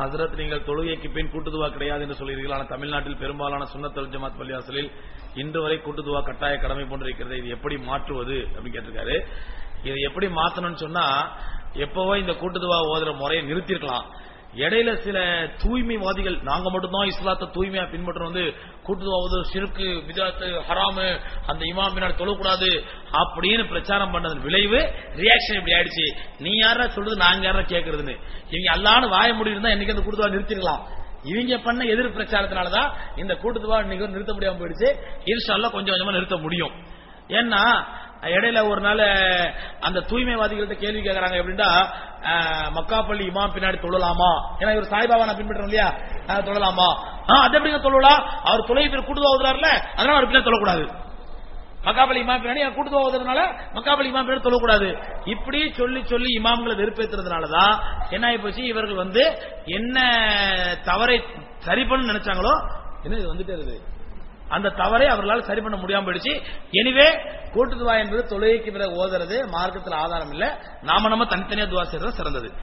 ஹசரத் நீங்கள் தொழுகைக்கு பின் கூட்டுதுவா கிடையாது என்று சொல்கிறீர்கள் ஆனால் தமிழ்நாட்டில் பெரும்பாலான சுண்ணத்தல் ஜமாத் பள்ளிவாசலில் இன்று வரை கூட்டுதுவா கட்டாய கடமை போன்றிருக்கிறது. இது எப்படி மாற்றுவது அப்படின்னு கேட்டிருக்காரு. இதை எப்படி மாத்தணும்னு சொன்னா எப்பவோ இந்த கூட்டுதுவா ஓதுற முறையை நிறுத்திருக்கலாம் இடையில சில தூய்மைவாதிகள் நாங்க மட்டும்தான் இஸ்லாத்தை தூய்மையா பின்பற்றோம் வந்து கூட்டுதுவாவது சிறுக்கு விதாத்து ஹராமு அந்த இமாம் பின்னாடி தொழக்கூடாது அப்படின்னு பிரச்சாரம் பண்ணதன் விளைவு ரியாக்ஷன் இப்படி ஆயிடுச்சு. நீ யாரா சொல்றது நாங்க யாரா கேட்கறதுன்னு இவங்க எல்லாரும் வாய முடியிருந்தா இன்னைக்கு அந்த கூட்டுதுவா நிறுத்திக்கலாம் இவங்க பண்ண எதிர் பிரச்சாரத்தினாலதான் இந்த கூட்டுத்துவா இன்னைக்கு நிறுத்த முடியாம போயிடுச்சு. இன்ஷால்லா கொஞ்சம் கொஞ்சமா நிறுத்த முடியும். ஏன்னா இடையில ஒரு நாள் அந்த தூய்மைவாதிகள்ட்ட கேள்வி கேட்கறாங்க எப்படின்னா மக்காப்பள்ளி இமாம் பின்னாடி தொழலாமா? ஏன்னா இவர் சாய்பாபா நான் பின்பற்றோம் இல்லையா? தொழலாமா? அது எப்படிங்க தொழலாம் அவர் தொலை பேர் கூட்டு ஓதுறாருல அதனால அவர் பின்னாடி தொழக்கூடாது. மக்காப்பள்ளி இமாம் பின்னாடி கூட்டு ஓதுறதுனால மக்காப்பள்ளி இமாம் பின்னாடி தொழக்கூடாது. இப்படி சொல்லி சொல்லி இமாம்களை வெறுப்பேற்றுறதுனாலதான் என்ன ஆகி போச்சு இவர்கள் வந்து என்ன தவறை சரி பண்ணு நினைச்சாங்களோ என்ன இது வந்துட்டே இருக்குது. அந்த தவறை அவர்களால் சரி பண்ண முடியாம போயிடுச்சு. எனவே கூட்டு துவா என்பது தொழுகைக்கு பிறகு ஓதுறது மார்க்கத்தில் ஆதாரம் இல்ல. நாம நம்ம தனித்தனியா துவா செய்யறது சிறந்தது.